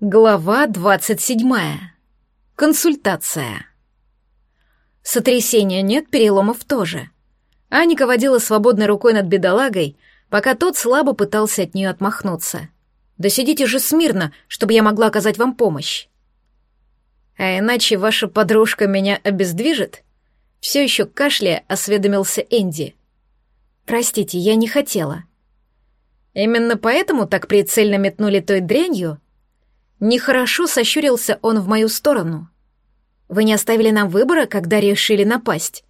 Глава двадцать седьмая. Консультация. Сотрясения нет, переломов тоже. Аника водила свободной рукой над бедолагой, пока тот слабо пытался от нее отмахнуться. «Да сидите же смирно, чтобы я могла оказать вам помощь». «А иначе ваша подружка меня обездвижит?» Все еще кашляя осведомился Энди. «Простите, я не хотела». «Именно поэтому так прицельно метнули той дрянью?» Нехорошо сощурился он в мою сторону. «Вы не оставили нам выбора, когда решили напасть?»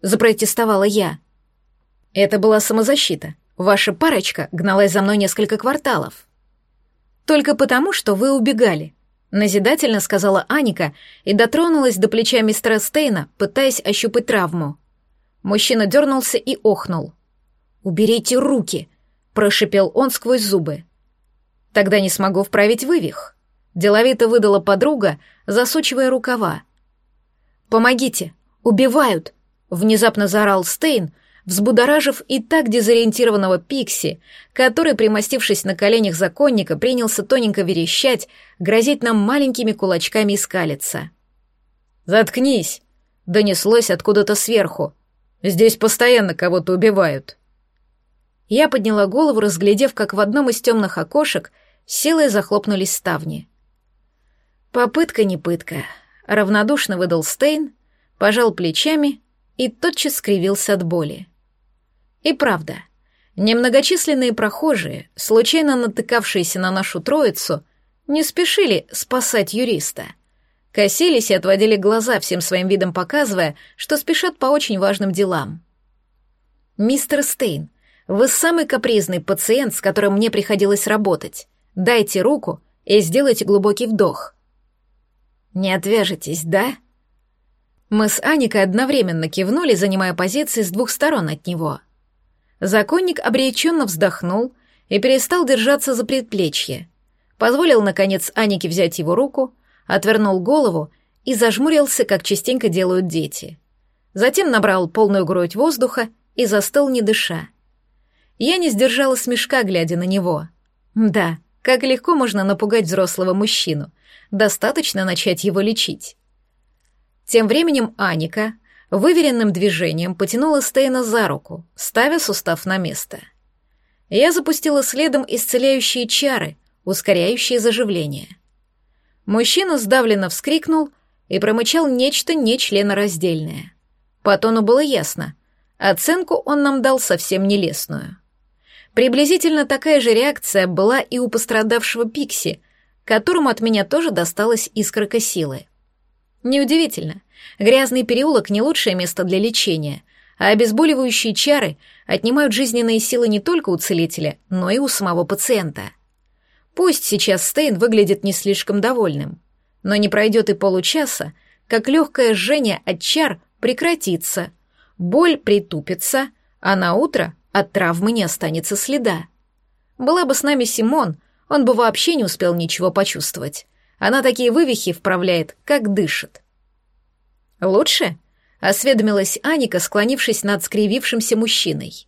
Запротестовала я. Это была самозащита. Ваша парочка гналась за мной несколько кварталов. Только потому, что вы убегали. Назидательно сказала Аника и дотронулась до плеча мистера Стейна, пытаясь ощупать травму. Мужчина дернулся и охнул. «Уберите руки!» — прошипел он сквозь зубы. «Тогда не смогу вправить вывих», — деловито выдала подруга, засучивая рукава. «Помогите! Убивают!» — внезапно заорал Стейн, взбудоражив и так дезориентированного Пикси, который, примостившись на коленях законника, принялся тоненько верещать, грозить нам маленькими кулачками и скалиться. «Заткнись!» — донеслось откуда-то сверху. «Здесь постоянно кого-то убивают». Я подняла голову, разглядев, как в одном из темных окошек силой захлопнулись ставни. Попытка не пытка. Равнодушно выдал Стейн, пожал плечами и тотчас скривился от боли. И правда, немногочисленные прохожие, случайно натыкавшиеся на нашу троицу, не спешили спасать юриста. Косились и отводили глаза, всем своим видом показывая, что спешат по очень важным делам. «Мистер Стейн, вы самый капризный пациент, с которым мне приходилось работать. Дайте руку и сделайте глубокий вдох». «Не отвяжетесь, да?» Мы с Аникой одновременно кивнули, занимая позиции с двух сторон от него — Законник обреченно вздохнул и перестал держаться за предплечье. Позволил, наконец, Анике взять его руку, отвернул голову и зажмурился, как частенько делают дети. Затем набрал полную грудь воздуха и застыл, не дыша. Я не сдержала смешка, глядя на него. Да, как легко можно напугать взрослого мужчину. Достаточно начать его лечить. Тем временем Аника — выверенным движением потянула Стейна за руку, ставя сустав на место. Я запустила следом исцеляющие чары, ускоряющие заживление. Мужчина сдавленно вскрикнул и промычал нечто нечленораздельное. По тону было ясно, оценку он нам дал совсем нелестную. Приблизительно такая же реакция была и у пострадавшего Пикси, которому от меня тоже досталась искорка силы. Неудивительно, Грязный переулок — не лучшее место для лечения, а обезболивающие чары отнимают жизненные силы не только у целителя, но и у самого пациента. Пусть сейчас Стейн выглядит не слишком довольным, но не пройдет и получаса, как легкое жжение от чар прекратится, боль притупится, а на утро от травмы не останется следа. Была бы с нами Симон, он бы вообще не успел ничего почувствовать. Она такие вывихи вправляет, как дышит. «Лучше?» — осведомилась Аника, склонившись над скривившимся мужчиной.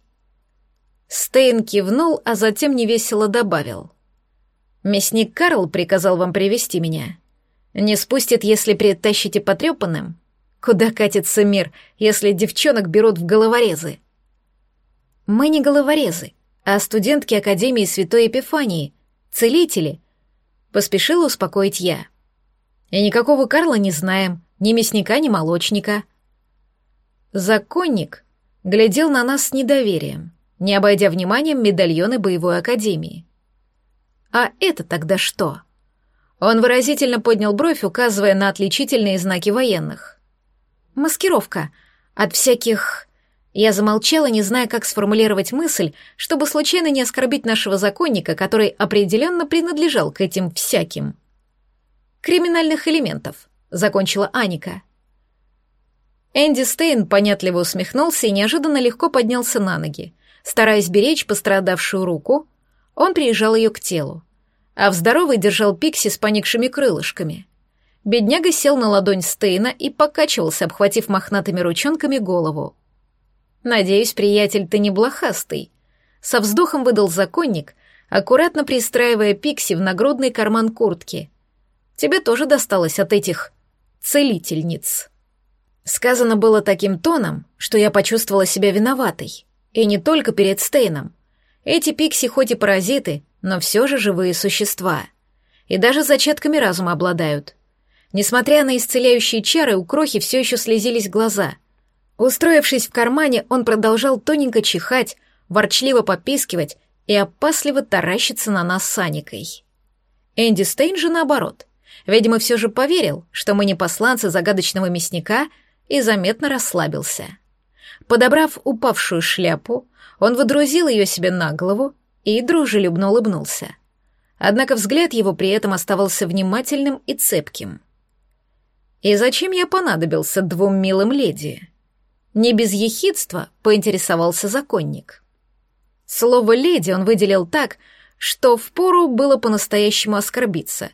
Стейн кивнул, а затем невесело добавил. «Мясник Карл приказал вам привести меня. Не спустит, если притащите потрепанным? Куда катится мир, если девчонок берут в головорезы?» «Мы не головорезы, а студентки Академии Святой Епифании, целители», — поспешила успокоить я. «И никакого Карла не знаем, ни мясника, ни молочника. Законник глядел на нас с недоверием, не обойдя вниманием медальоны боевой академии. А это тогда что? Он выразительно поднял бровь, указывая на отличительные знаки военных. Маскировка от всяких... Я замолчала, не зная, как сформулировать мысль, чтобы случайно не оскорбить нашего законника, который определенно принадлежал к этим всяким. Криминальных элементов. — закончила Аника. Энди Стейн понятливо усмехнулся и неожиданно легко поднялся на ноги. Стараясь беречь пострадавшую руку, он приезжал ее к телу, а в здоровой держал Пикси с поникшими крылышками. Бедняга сел на ладонь Стейна и покачивался, обхватив мохнатыми ручонками голову. «Надеюсь, приятель, ты не блохастый», — со вздохом выдал законник, аккуратно пристраивая Пикси в нагрудный карман куртки — тебе тоже досталось от этих целительниц. Сказано было таким тоном, что я почувствовала себя виноватой. И не только перед Стейном. Эти пикси хоть и паразиты, но все же живые существа. И даже зачатками разума обладают. Несмотря на исцеляющие чары, у Крохи все еще слезились глаза. Устроившись в кармане, он продолжал тоненько чихать, ворчливо попискивать и опасливо таращиться на нас с Аникой. Энди Стейн же наоборот. Видимо, все же поверил, что мы не посланцы загадочного мясника, и заметно расслабился. Подобрав упавшую шляпу, он водрузил ее себе на голову и дружелюбно улыбнулся. Однако взгляд его при этом оставался внимательным и цепким. «И зачем я понадобился двум милым леди?» Не без ехидства поинтересовался законник. Слово «леди» он выделил так, что впору было по-настоящему оскорбиться.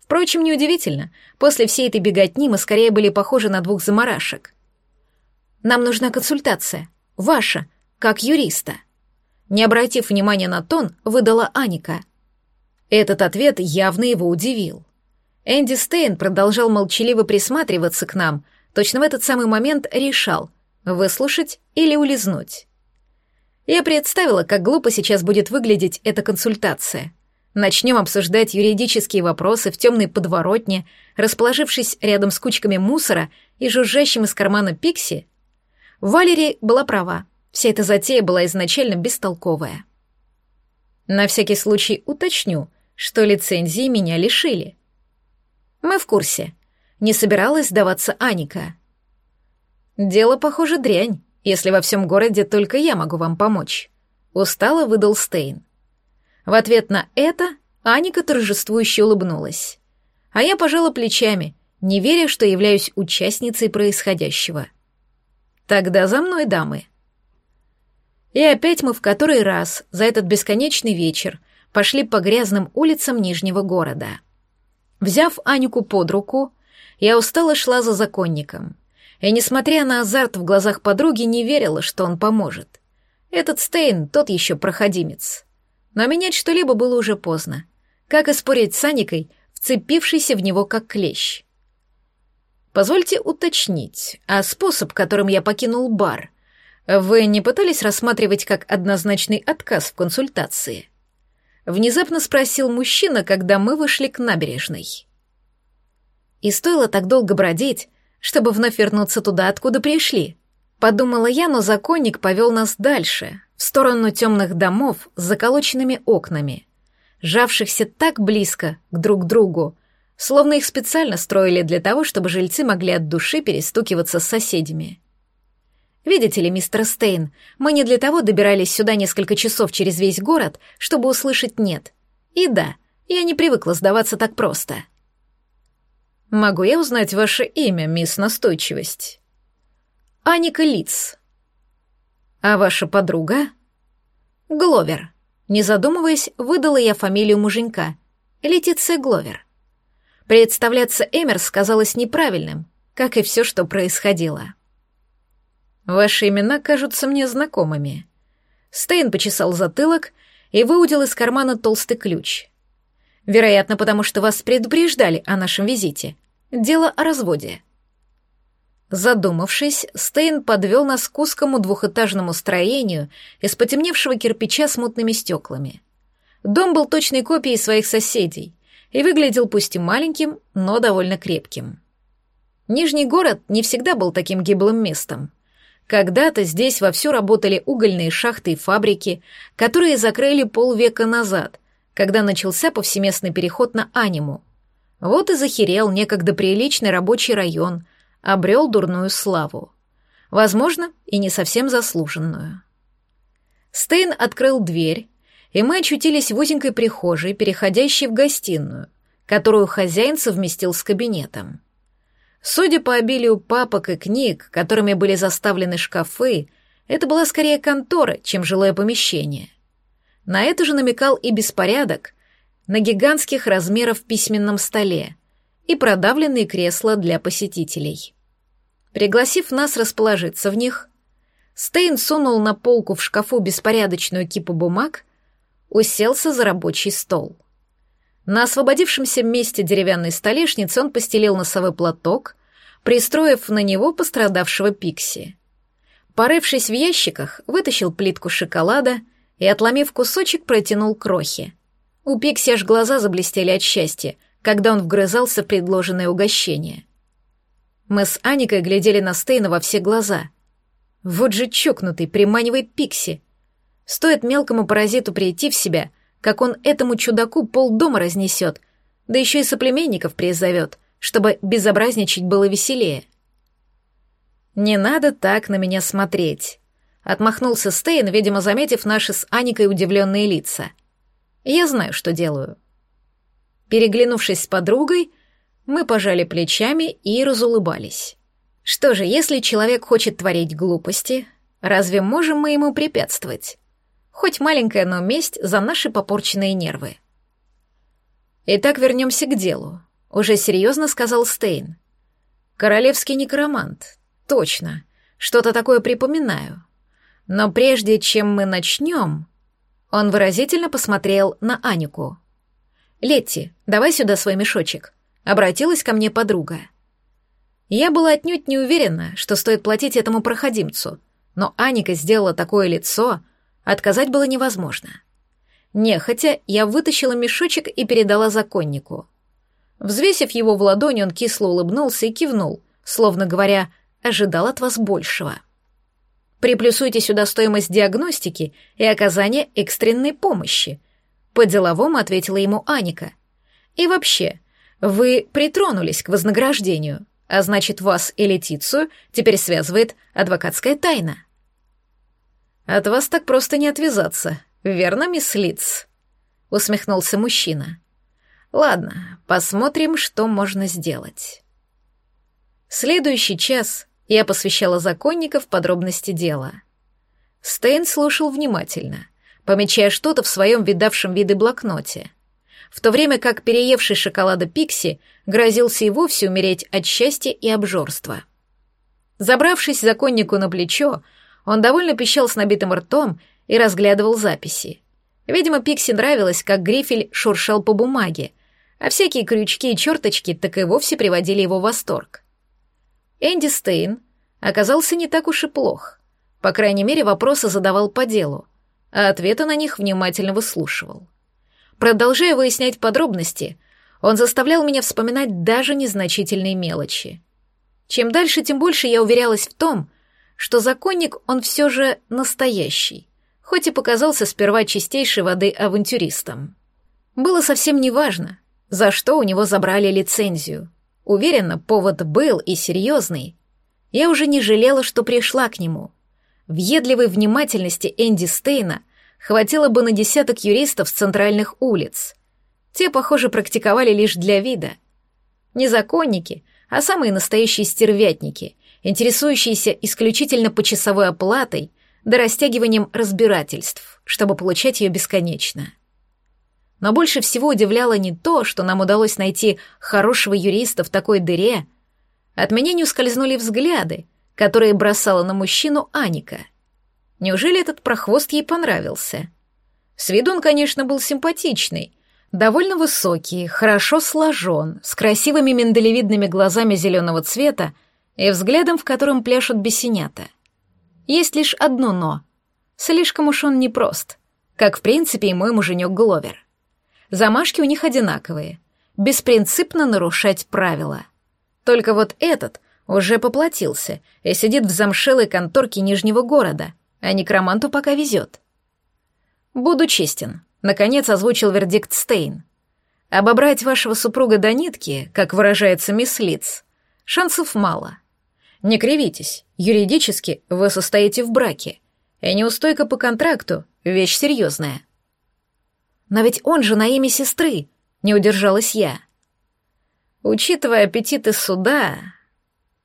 Впрочем, неудивительно, после всей этой беготни мы скорее были похожи на двух заморашек. «Нам нужна консультация. Ваша, как юриста». Не обратив внимания на тон, выдала Аника. Этот ответ явно его удивил. Энди Стейн продолжал молчаливо присматриваться к нам, точно в этот самый момент решал, выслушать или улизнуть. Я представила, как глупо сейчас будет выглядеть эта консультация. Начнем обсуждать юридические вопросы в темной подворотне, расположившись рядом с кучками мусора и жужжащим из кармана Пикси. Валери была права. Вся эта затея была изначально бестолковая. На всякий случай уточню, что лицензии меня лишили. Мы в курсе. Не собиралась сдаваться Аника. Дело, похоже, дрянь, если во всем городе только я могу вам помочь. Устало выдал Стейн. В ответ на это Аника торжествующе улыбнулась. А я пожала плечами, не веря, что являюсь участницей происходящего. Тогда за мной, дамы. И опять мы в который раз за этот бесконечный вечер пошли по грязным улицам Нижнего города. Взяв Анику под руку, я устало шла за законником. И, несмотря на азарт в глазах подруги, не верила, что он поможет. Этот Стейн тот еще проходимец. Но менять что-либо было уже поздно. Как и спорить с Аникой, вцепившийся в него как клещ. «Позвольте уточнить, а способ, которым я покинул бар — вы не пытались рассматривать как однозначный отказ в консультации? Внезапно спросил мужчина, когда мы вышли к набережной. И стоило так долго бродить, чтобы вновь вернуться туда, откуда пришли. Подумала я, но законник повел нас дальше, в сторону темных домов с заколоченными окнами, сжавшихся так близко к друг другу, словно их специально строили для того, чтобы жильцы могли от души перестукиваться с соседями. Видите ли, мистер Стейн, мы не для того добирались сюда несколько часов через весь город, чтобы услышать «нет». И да, я не привыкла сдаваться так просто. Могу я узнать ваше имя, мисс Настойчивость? Аника Лиц. А ваша подруга? Гловер. Не задумываясь, выдала я фамилию муженька. Летиция Гловер. Представляться Эмерс казалось неправильным, как и все, что происходило. Ваши имена кажутся мне знакомыми. Стейн почесал затылок и выудил из кармана толстый ключ. Вероятно, потому что вас предупреждали о нашем визите. Дело о разводе. Задумавшись, Стейн подвел нас к узкому двухэтажному строению из потемневшего кирпича с мутными стеклами. Дом был точной копией своих соседей и выглядел пусть и маленьким, но довольно крепким. Нижний город не всегда был таким гиблым местом. Когда-то здесь вовсю работали угольные шахты и фабрики, которые закрыли полвека назад, когда начался повсеместный переход на аниму. Вот и захерел некогда приличный рабочий район, обрел дурную славу. Возможно, и не совсем заслуженную. Стейн открыл дверь, и мы очутились в узенькой прихожей, переходящей в гостиную, которую хозяин совместил с кабинетом. Судя по обилию папок и книг, которыми были заставлены шкафы, это была скорее контора, чем жилое помещение. На это же намекал и беспорядок на гигантских размеров письменном столе и продавленные кресла для посетителей. Пригласив нас расположиться в них, Стейн сунул на полку в шкафу беспорядочную кипу бумаг, уселся за рабочий стол. На освободившемся месте деревянной столешницы он постелил носовой платок, пристроив на него пострадавшего Пикси. Порывшись в ящиках, вытащил плитку шоколада и, отломив кусочек, протянул крохи. У Пикси аж глаза заблестели от счастья, когда он вгрызался в предложенное угощение. Мы с Аникой глядели на Стейна во все глаза. Вот же чокнутый, приманивает Пикси. Стоит мелкому паразиту прийти в себя, как он этому чудаку полдома разнесет, да еще и соплеменников призовет, чтобы безобразничать было веселее. «Не надо так на меня смотреть», — отмахнулся Стейн, видимо, заметив наши с Аникой удивленные лица. «Я знаю, что делаю». Переглянувшись с подругой, мы пожали плечами и разулыбались. Что же, если человек хочет творить глупости, разве можем мы ему препятствовать? Хоть маленькая, но месть за наши попорченные нервы. Итак, вернемся к делу. Уже серьезно сказал Стейн. Королевский некромант. Точно. Что-то такое припоминаю. Но прежде чем мы начнем... Он выразительно посмотрел на Анику. «Летти, давай сюда свой мешочек», — обратилась ко мне подруга. Я была отнюдь не уверена, что стоит платить этому проходимцу, но Аника сделала такое лицо, отказать было невозможно. Нехотя я вытащила мешочек и передала законнику. Взвесив его в ладони, он кисло улыбнулся и кивнул, словно говоря, ожидал от вас большего. Приплюсуйте сюда стоимость диагностики и оказания экстренной помощи, по-деловому ответила ему Аника. И вообще, вы притронулись к вознаграждению, а значит, вас и Летицию теперь связывает адвокатская тайна. От вас так просто не отвязаться, верно, мисс Литц? Усмехнулся мужчина. Ладно, посмотрим, что можно сделать. Следующий час я посвящала законников подробности дела. Стейн слушал внимательно — помечая что-то в своем видавшем виды блокноте. В то время как переевший шоколада Пикси грозился и вовсе умереть от счастья и обжорства. Забравшись законнику на плечо, он довольно пищал с набитым ртом и разглядывал записи. Видимо, Пикси нравилось, как грифель шуршал по бумаге, а всякие крючки и черточки так и вовсе приводили его в восторг. Энди Стейн оказался не так уж и плох. По крайней мере, вопросы задавал по делу а ответы на них внимательно выслушивал. Продолжая выяснять подробности, он заставлял меня вспоминать даже незначительные мелочи. Чем дальше, тем больше я уверялась в том, что законник он все же настоящий, хоть и показался сперва чистейшей воды авантюристом. Было совсем неважно, за что у него забрали лицензию. Уверена, повод был и серьезный. Я уже не жалела, что пришла к нему — Въедливой внимательности Энди Стейна хватило бы на десяток юристов с центральных улиц. Те, похоже, практиковали лишь для вида. Не законники, а самые настоящие стервятники, интересующиеся исключительно почасовой оплатой да растягиванием разбирательств, чтобы получать ее бесконечно. Но больше всего удивляло не то, что нам удалось найти хорошего юриста в такой дыре. От меня не ускользнули взгляды, которые бросала на мужчину Аника. Неужели этот прохвост ей понравился? С виду он, конечно, был симпатичный, довольно высокий, хорошо сложен, с красивыми миндалевидными глазами зеленого цвета и взглядом, в котором пляшут бесенята. Есть лишь одно «но». Слишком уж он непрост, как, в принципе, и мой муженек Гловер. Замашки у них одинаковые, беспринципно нарушать правила. Только вот этот уже поплатился и сидит в замшелой конторке Нижнего города, а некроманту пока везет. «Буду честен», — наконец озвучил вердикт Стейн. «Обобрать вашего супруга до нитки, как выражается мисс Литц, шансов мало. Не кривитесь, юридически вы состоите в браке, и неустойка по контракту — вещь серьезная». «Но ведь он же на имя сестры», — не удержалась я. Учитывая аппетиты суда,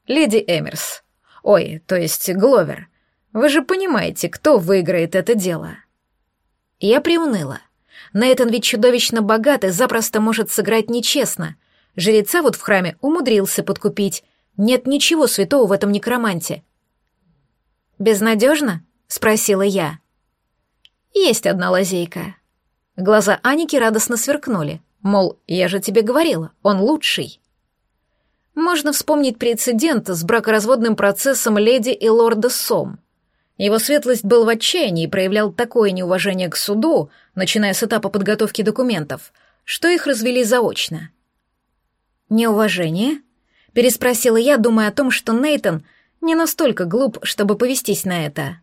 леди Эмерс. Ой, то есть Гловер. Вы же понимаете, кто выиграет это дело. Я приуныла. Нейтан ведь чудовищно богат и запросто может сыграть нечестно. Жреца вот в храме умудрился подкупить. Нет ничего святого в этом некроманте. «Безнадежно?» — спросила я. «Есть одна лазейка». Глаза Аники радостно сверкнули. Мол, я же тебе говорила, он лучший. Можно вспомнить прецедент с бракоразводным процессом леди и лорда Сом. Его светлость был в отчаянии и проявлял такое неуважение к суду, начиная с этапа подготовки документов, что их развели заочно. «Неуважение?» — переспросила я, думая о том, что Нейтон не настолько глуп, чтобы повестись на это.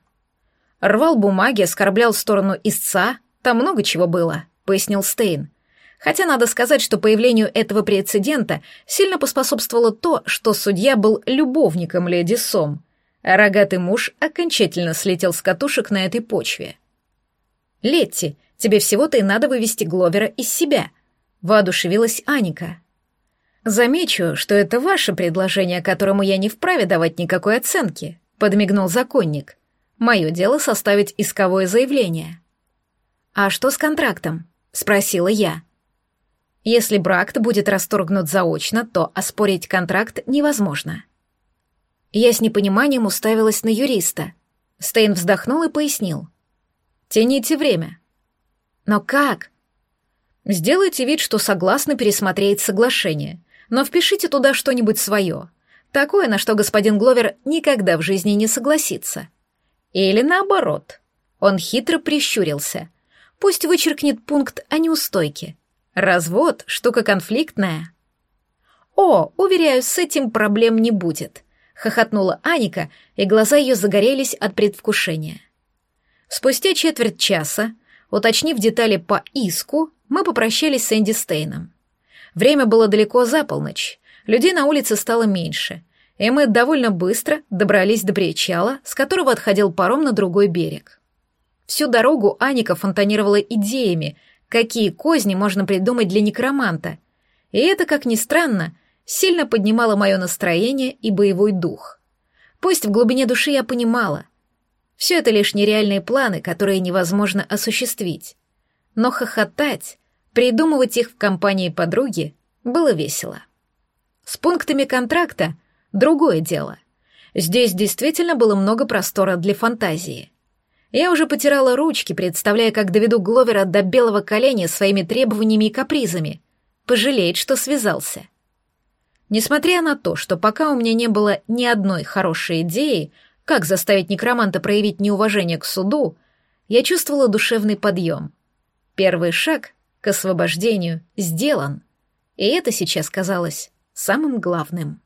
Рвал бумаги, оскорблял сторону истца, там много чего было, пояснил Стейн. Хотя надо сказать, что появлению этого прецедента сильно поспособствовало то, что судья был любовником леди Сом, рогатый муж окончательно слетел с катушек на этой почве. «Летти, тебе всего-то и надо вывести Гловера из себя», — воодушевилась Аника. «Замечу, что это ваше предложение, которому я не вправе давать никакой оценки», — подмигнул законник. «Мое дело составить исковое заявление». «А что с контрактом?» — спросила я. Если брак будет расторгнут заочно, то оспорить контракт невозможно. Я с непониманием уставилась на юриста. Стейн вздохнул и пояснил. «Тяните время». «Но как?» «Сделайте вид, что согласны пересмотреть соглашение, но впишите туда что-нибудь свое, такое, на что господин Гловер никогда в жизни не согласится. Или наоборот». Он хитро прищурился. «Пусть вычеркнет пункт о неустойке» Развод — штука конфликтная. О, уверяю, с этим проблем не будет, хохотнула Аника, и глаза ее загорелись от предвкушения. Спустя четверть часа, уточнив детали по иску, мы попрощались с Энди Стейном. Время было далеко за полночь, людей на улице стало меньше, и мы довольно быстро добрались до причала, с которого отходил паром на другой берег. Всю дорогу Аника фонтанировала идеями — какие козни можно придумать для некроманта. И это, как ни странно, сильно поднимало мое настроение и боевой дух. Пусть в глубине души я понимала, все это лишь нереальные планы, которые невозможно осуществить. Но хохотать, придумывать их в компании подруги было весело. С пунктами контракта другое дело. Здесь действительно было много простора для фантазии. Я уже потирала ручки, представляя, как доведу Гловера до белого коленя своими требованиями и капризами. Пожалеет, что связался. Несмотря на то, что пока у меня не было ни одной хорошей идеи, как заставить некроманта проявить неуважение к суду, я чувствовала душевный подъем. Первый шаг к освобождению сделан, и это сейчас казалось самым главным.